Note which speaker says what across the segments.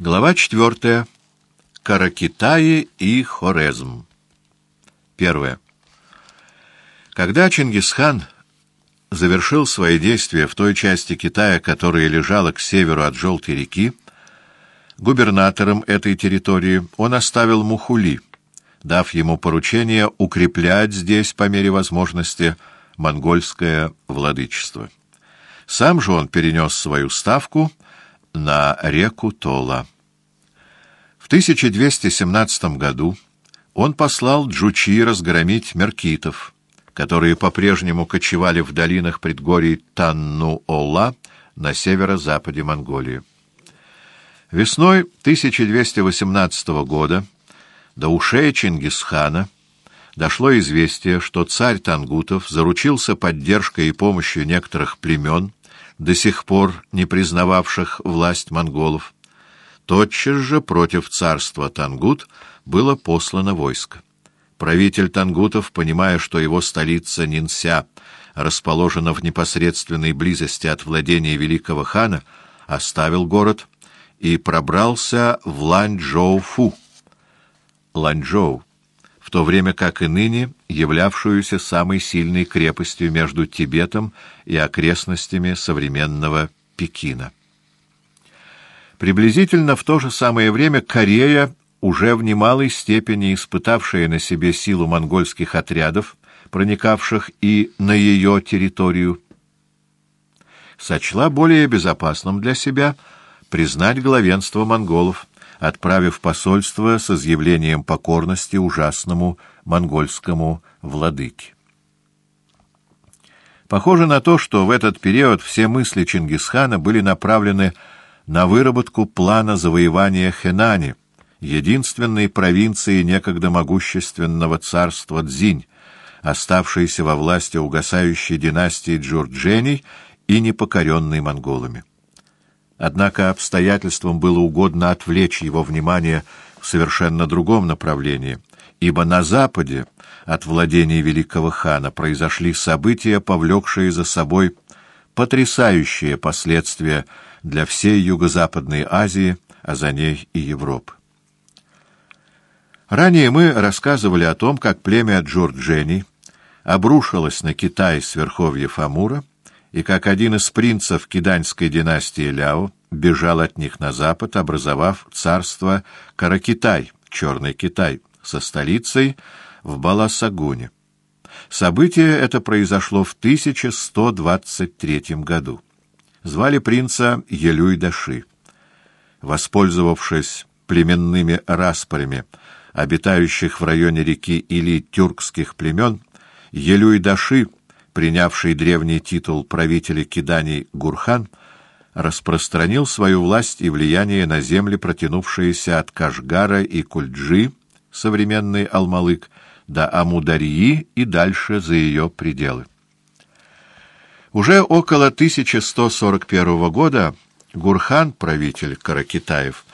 Speaker 1: Глава четвертая. Каракитаи и Хорезм. Первое. Когда Чингисхан завершил свои действия в той части Китая, которая лежала к северу от Желтой реки, губернатором этой территории он оставил Мухули, дав ему поручение укреплять здесь, по мере возможности, монгольское владычество. Сам же он перенес свою ставку на реку Тола. В 1217 году он послал Джучи разгромить меркитов, которые по-прежнему кочевали в долинах предгорий Танну-Ола на северо-западе Монголии. Весной 1218 года до ушей Чингисхана дошло известие, что царь Тангутов заручился поддержкой и помощью некоторых племен, до сих пор не признававших власть монголов. Тотчас же против царства Тангут было послано войско. Правитель Тангутов, понимая, что его столица Нинся расположена в непосредственной близости от владения великого хана, оставил город и пробрался в Ланчжоу-Фу. Ланчжоу в то время как и ныне являвшуюся самой сильной крепостью между Тибетом и окрестностями современного Пекина. Приблизительно в то же самое время Корея, уже в немалой степени испытавшая на себе силу монгольских отрядов, проникавших и на ее территорию, сочла более безопасным для себя признать главенство монголов, отправив посольство с изъявлением покорности ужасному монгольскому владыке. Похоже на то, что в этот период все мысли Чингисхана были направлены на выработку плана завоевания Хэнани, единственной провинции некогда могущественного царства Цзинь, оставшейся во власти угасающей династии Джурдженей и непокоренной монголами. Однако обстоятельствам было угодно отвлечь его внимание в совершенно другом направлении, ибо на западе от владения великого хана произошли события, повлекшие за собой потрясающие последствия для всей Юго-Западной Азии, а за ней и Европы. Ранее мы рассказывали о том, как племя Джорджени обрушилось на Китай с верховьев Амура, и как один из принцев киданьской династии Ляо бежал от них на запад, образовав царство Каракитай, Черный Китай, со столицей в Баласагуне. Событие это произошло в 1123 году. Звали принца Елюй-Даши. Воспользовавшись племенными распорями, обитающих в районе реки или тюркских племен, Елюй-Даши принявший древний титул правителя Киданий Гурхан, распространил свою власть и влияние на земли, протянувшиеся от Кашгара и Кульджи, современный Алмалык, до Амударьи и дальше за ее пределы. Уже около 1141 года Гурхан, правитель Каракитаев,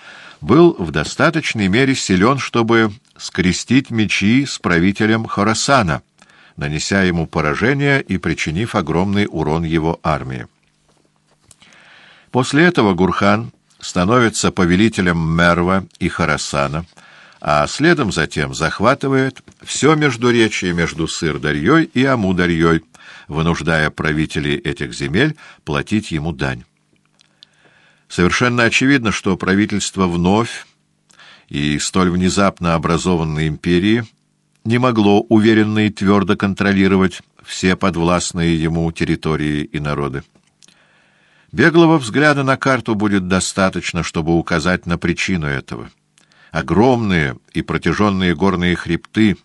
Speaker 1: был в достаточной мере силен, чтобы скрестить мечи с правителем Хорасана — нанеся ему поражение и причинив огромный урон его армии. После этого Гурхан становится повелителем Мерва и Харасана, а следом затем захватывает все междуречие между Сыр-Дарьей и Амударьей, вынуждая правителей этих земель платить ему дань. Совершенно очевидно, что правительство вновь и столь внезапно образованной империи не могло уверенно и твердо контролировать все подвластные ему территории и народы. Беглого взгляда на карту будет достаточно, чтобы указать на причину этого. Огромные и протяженные горные хребты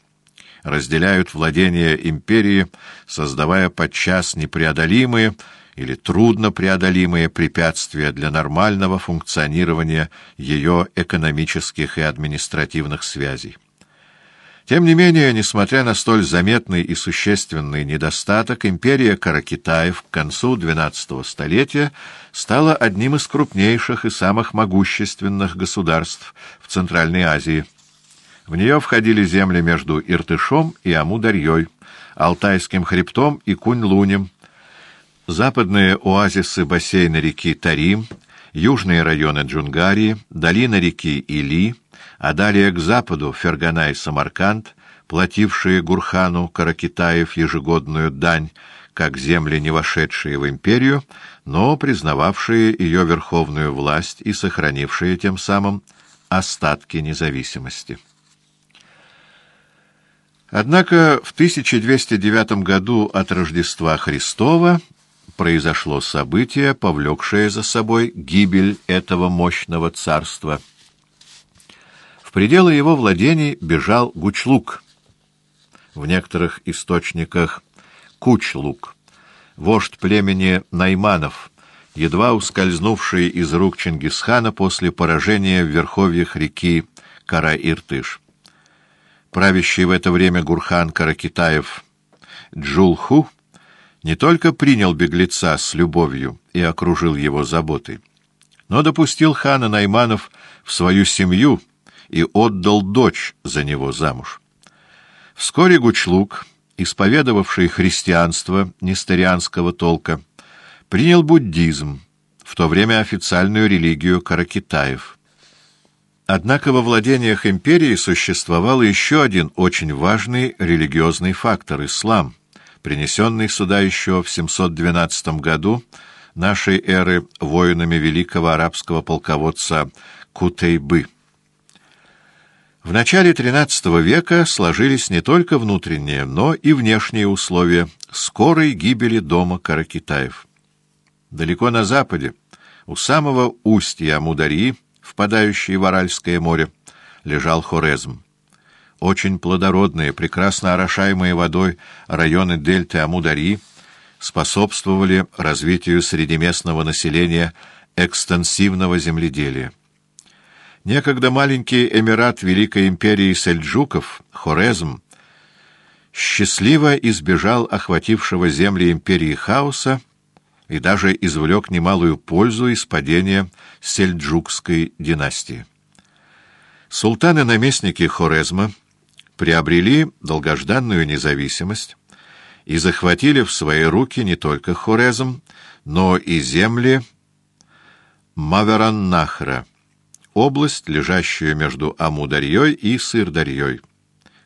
Speaker 1: разделяют владения империи, создавая подчас непреодолимые или труднопреодолимые препятствия для нормального функционирования ее экономических и административных связей. Тем не менее, несмотря на столь заметный и существенный недостаток, империя Каракитаев к концу XII столетия стала одним из крупнейших и самых могущественных государств в Центральной Азии. В нее входили земли между Иртышом и Амударьей, Алтайским хребтом и Кунь-Лунем, западные оазисы бассейна реки Тарим южные районы Джунгарии, долина реки Или, а далее к западу Фергана и Самарканд, платившие Гурхану Каракитаев ежегодную дань, как земли, не вошедшие в империю, но признававшие ее верховную власть и сохранившие тем самым остатки независимости. Однако в 1209 году от Рождества Христова произошло событие, повлекшее за собой гибель этого мощного царства. В пределы его владений бежал Гучлук. В некоторых источниках Кучлук, вождь племени Найманов, едва ускользнувший из рук Чингисхана после поражения в верховьях реки Кара-Иртыш. Правящий в это время Гурхан Каракитаев Джулху не только принял беглеца с любовью и окружил его заботой, но допустил хана Найманов в свою семью и отдал дочь за него замуж. Вскоре Гучлук, исповедовавший христианство нестерианского толка, принял буддизм, в то время официальную религию каракитаев. Однако во владениях империи существовал еще один очень важный религиозный фактор — ислам — принесенный сюда еще в 712 году нашей эры воинами великого арабского полководца Кутейбы. В начале XIII века сложились не только внутренние, но и внешние условия скорой гибели дома Каракитаев. Далеко на западе, у самого устья Амударьи, впадающей в Аральское море, лежал Хорезм очень плодородные, прекрасно орошаемые водой районы дельты Амудари способствовали развитию среднеместного населения экстенсивного земледелия. Некогда маленький эмират Великой империи сельджуков, Хорезм, счастливо избежал охватившего земли империи хаоса и даже извлек немалую пользу из падения сельджукской династии. Султаны-наместники Хорезма — приобрели долгожданную независимость и захватили в свои руки не только Хорезм, но и земли Мавераннахра, область, лежащую между Амударьей и Сырдарьей,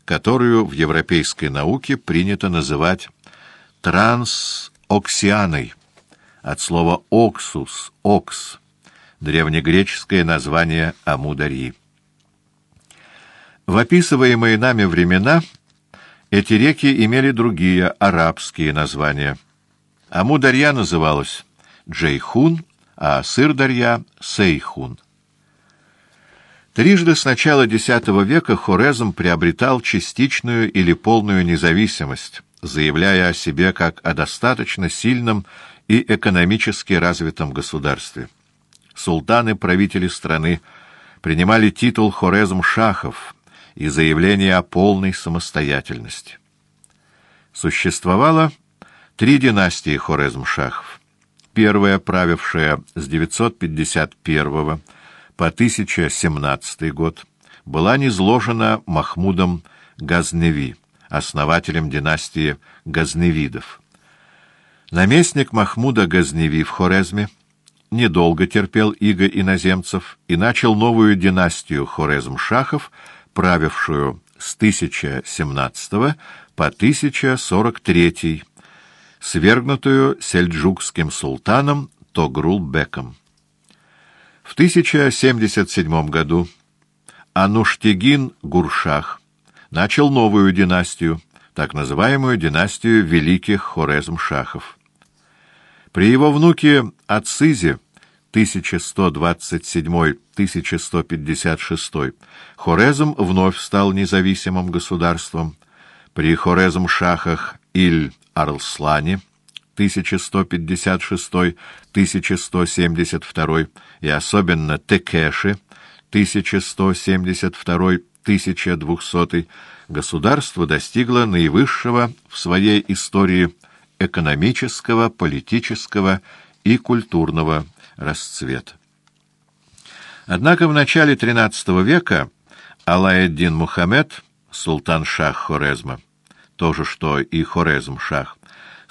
Speaker 1: которую в европейской науке принято называть трансоксианой, от слова «оксус», «окс», древнегреческое название Амударьи. В описываемые нами времена эти реки имели другие арабские названия. Амударья называлась Джейхун, а Сырдарья — Сейхун. Трижды с начала X века Хорезм приобретал частичную или полную независимость, заявляя о себе как о достаточно сильном и экономически развитом государстве. Султаны-правители страны принимали титул Хорезм-Шахов, и заявление о полной самостоятельности. Существовало три династии Хорезм-Шахов. Первая, правившая с 951 по 1017 год, была низложена Махмудом Газневи, основателем династии Газневидов. Наместник Махмуда Газневи в Хорезме недолго терпел иго иноземцев и начал новую династию Хорезм-Шахов — правившую с 1017 по 1043, свергнутую сельджукским султаном Тогрул-беком. В 1077 году Ануштегин Гуршах начал новую династию, так называемую династию Великих Хорезм-Шахов. При его внуке Ацизе 1127-1156 Хорезм вновь стал независимым государством. При Хорезм-Шахах Иль-Арлслане 1156-1172 и особенно Текеши 1172-1200 государство достигло наивысшего в своей истории экономического, политического и культурного расцвет. Однако в начале XIII века Алаэддин Мухаммед, султан-шах Хорезма, то же что и Хорезм-шах,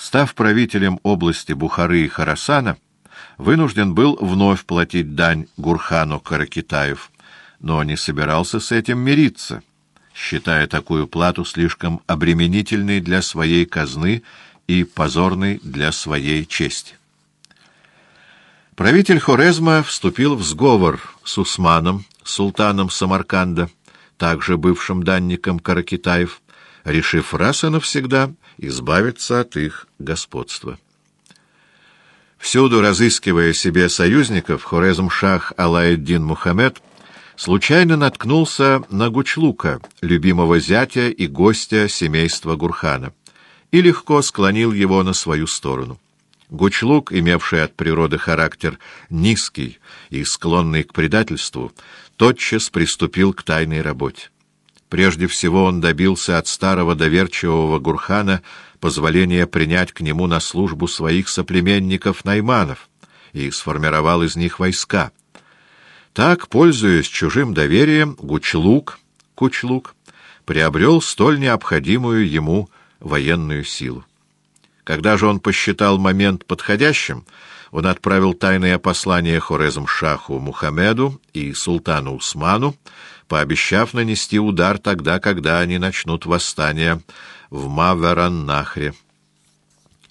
Speaker 1: став правителем области Бухары и Харасана, вынужден был вновь платить дань Гурхану Каракитаев, но не собирался с этим мириться, считая такую плату слишком обременительной для своей казны и позорной для своей чести. Правитель Хорезма вступил в сговор с Усманом, султаном Самарканда, также бывшим данником Каракитаев, решив раз и навсегда избавиться от их господства. Всюду разыскивая себе союзников, Хорезм-шах Алаэддин Мухаммед случайно наткнулся на Гучлука, любимого зятя и гостя семейства Гурхана, и легко склонил его на свою сторону. Гучлук, имевший от природы характер низкий и склонный к предательству, тотчас приступил к тайной работе. Прежде всего он добился от старого доверчивого Гурхана позволения принять к нему на службу своих соплеменников-найманов и сформировал из них войска. Так, пользуясь чужим доверием, Гучлук, Кучлук, приобрел столь необходимую ему военную силу. Когда же он посчитал момент подходящим, он отправил тайное послание Хорезм-Шаху Мухаммеду и султану Усману, пообещав нанести удар тогда, когда они начнут восстание в Мавераннахре.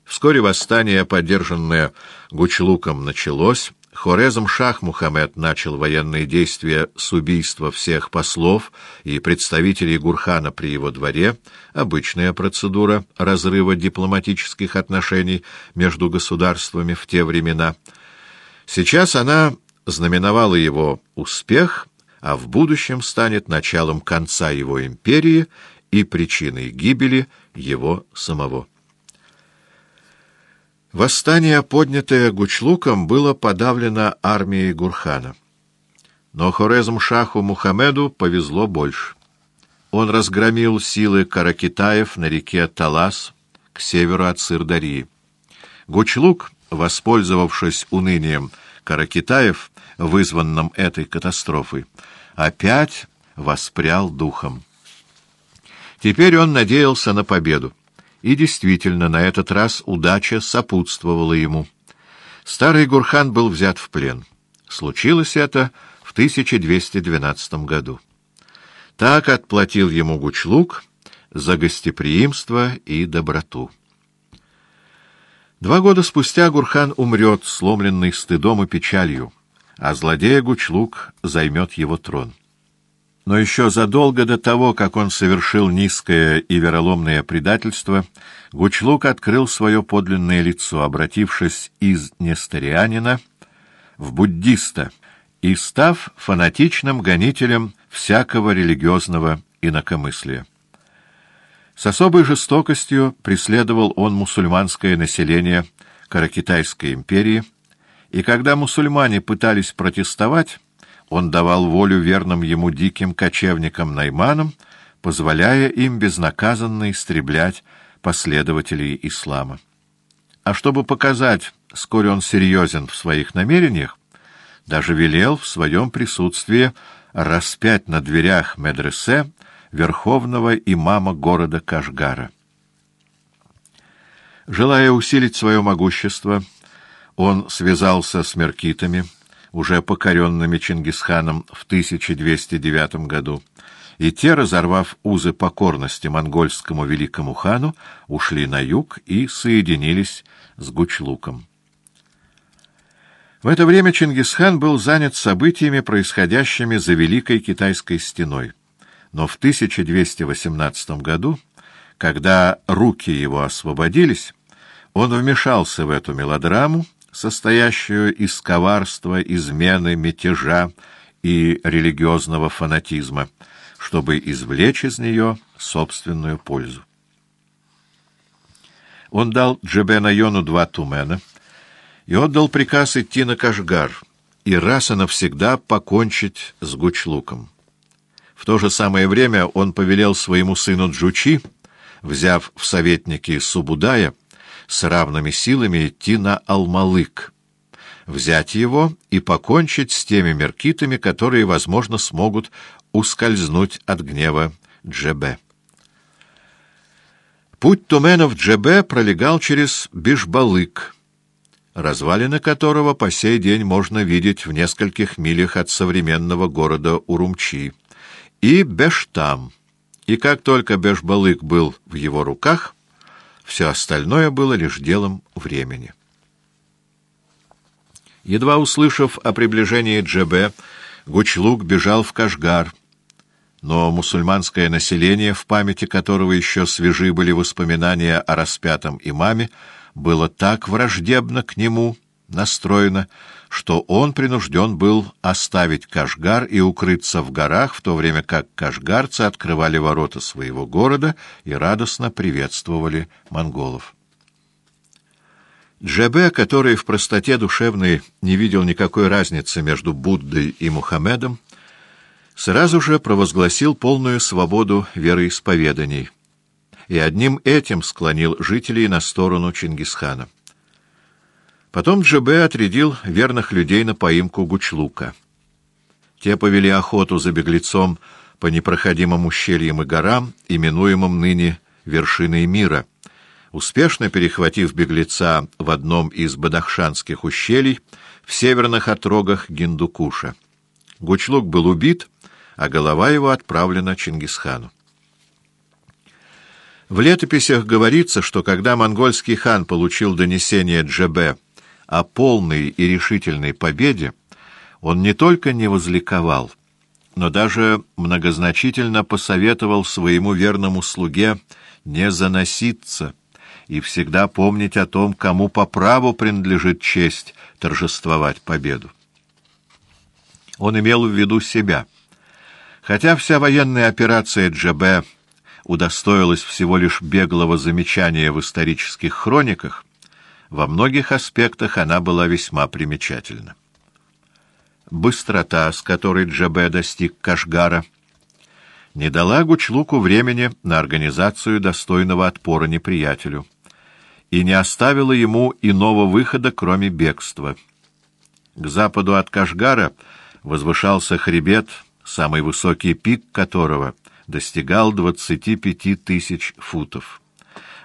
Speaker 1: Вскоре восстание, поддержанное Гучлуком, началось, Хорезом Шах Мухаммед начал военные действия с убийства всех послов и представителей Гурхана при его дворе, обычная процедура разрыва дипломатических отношений между государствами в те времена. Сейчас она знаменовала его успех, а в будущем станет началом конца его империи и причиной гибели его самого. Восстание, поднятое Гучлуком, было подавлено армией Гурхана. Но Хорезм-Шаху Мухаммеду повезло больше. Он разгромил силы каракитаев на реке Талас к северу от Сырдарии. Гучлук, воспользовавшись унынием каракитаев, вызванным этой катастрофой, опять воспрял духом. Теперь он надеялся на победу. И действительно, на этот раз удача сопутствовала ему. Старый Гурхан был взят в плен. Случилось это в 1212 году. Так отплатил ему Гучлук за гостеприимство и доброту. Два года спустя Гурхан умрет, сломленный стыдом и печалью, а злодея Гучлук займет его трон. Но еще задолго до того, как он совершил низкое и вероломное предательство, Гучлук открыл свое подлинное лицо, обратившись из несторианина в буддиста и став фанатичным гонителем всякого религиозного инакомыслия. С особой жестокостью преследовал он мусульманское население Каракитайской империи, и когда мусульмане пытались протестовать, он давал волю верным ему диким кочевникам-найманам, позволяя им безнаказанно истреблять последователей ислама. А чтобы показать, сколь он серьезен в своих намерениях, даже велел в своем присутствии распять на дверях медресе верховного имама города Кашгара. Желая усилить свое могущество, он связался с меркитами, уже покоренными Чингисханом в 1209 году, и те, разорвав узы покорности монгольскому великому хану, ушли на юг и соединились с Гучлуком. В это время Чингисхан был занят событиями, происходящими за Великой Китайской стеной. Но в 1218 году, когда руки его освободились, он вмешался в эту мелодраму, состоящую из коварства, измены, мятежа и религиозного фанатизма, чтобы извлечь из нее собственную пользу. Он дал Джебена-Йону два тумена и отдал приказ идти на Кашгар и раз и навсегда покончить с Гучлуком. В то же самое время он повелел своему сыну Джучи, взяв в советники Субудая, с равными силами идти на Алмалык, взять его и покончить с теми меркитами, которые, возможно, смогут ускользнуть от гнева Джебе. Путь туменов Джебе пролегал через Бишбалык, развалины которого по сей день можно видеть в нескольких милях от современного города Урумчи, и Бештам. И как только Бешбалык был в его руках, все остальное было лишь делом времени. Едва услышав о приближении Джебе, Гучлук бежал в Кашгар, но мусульманское население, в памяти которого еще свежи были воспоминания о распятом имаме, было так враждебно к нему настроено, что он принужден был оставить Кашгар и укрыться в горах, в то время как кашгарцы открывали ворота своего города и радостно приветствовали монголов. Джебе, который в простоте душевной не видел никакой разницы между Буддой и Мухаммедом, сразу же провозгласил полную свободу вероисповеданий и одним этим склонил жителей на сторону Чингисхана. Потом Джебе отрядил верных людей на поимку Гучлука. Те повели охоту за беглецом по непроходимым ущельям и горам, именуемым ныне вершиной мира, успешно перехватив беглеца в одном из бадахшанских ущелий в северных отрогах Гиндукуша. Гучлук был убит, а голова его отправлена Чингисхану. В летописях говорится, что когда монгольский хан получил донесение Джебе о полной и решительной победе, он не только не возликовал, но даже многозначительно посоветовал своему верному слуге не заноситься и всегда помнить о том, кому по праву принадлежит честь торжествовать победу. Он имел в виду себя. Хотя вся военная операция Джебе удостоилась всего лишь беглого замечания в исторических хрониках, во многих аспектах она была весьма примечательна. Быстрота, с которой Джабе достиг Кашгара, не дала Гучлуку времени на организацию достойного отпора неприятелю и не оставила ему иного выхода, кроме бегства. К западу от Кашгара возвышался хребет, самый высокий пик которого достигал 25 тысяч футов,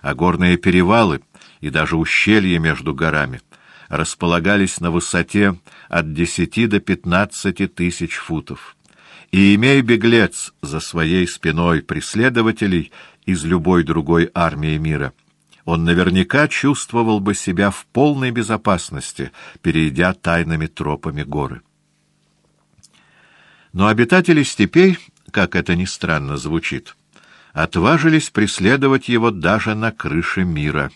Speaker 1: а горные перевалы и даже ущелья между горами располагались на высоте от 10 до 15 тысяч футов. И, имея беглец за своей спиной преследователей из любой другой армии мира, он наверняка чувствовал бы себя в полной безопасности, перейдя тайными тропами горы. Но обитатели степей как это ни странно звучит, отважились преследовать его даже на крыше мира.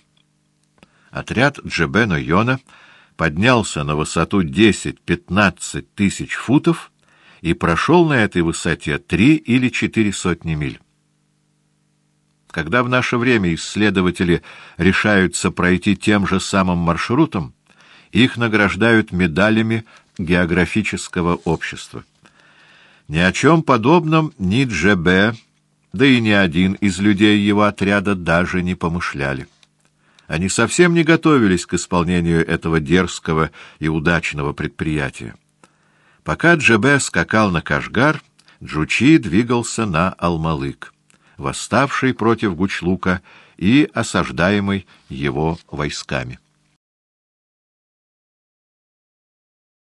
Speaker 1: Отряд Джебена Йона поднялся на высоту 10-15 тысяч футов и прошел на этой высоте три или четыре сотни миль. Когда в наше время исследователи решаются пройти тем же самым маршрутом, их награждают медалями географического общества. Ни о чем подобном ни Джебе, да и ни один из людей его отряда даже не помышляли. Они совсем не готовились к исполнению этого дерзкого и удачного предприятия. Пока Джебе скакал на Кашгар, Джучи двигался на Алмалык, восставший против Гучлука и осаждаемый его войсками.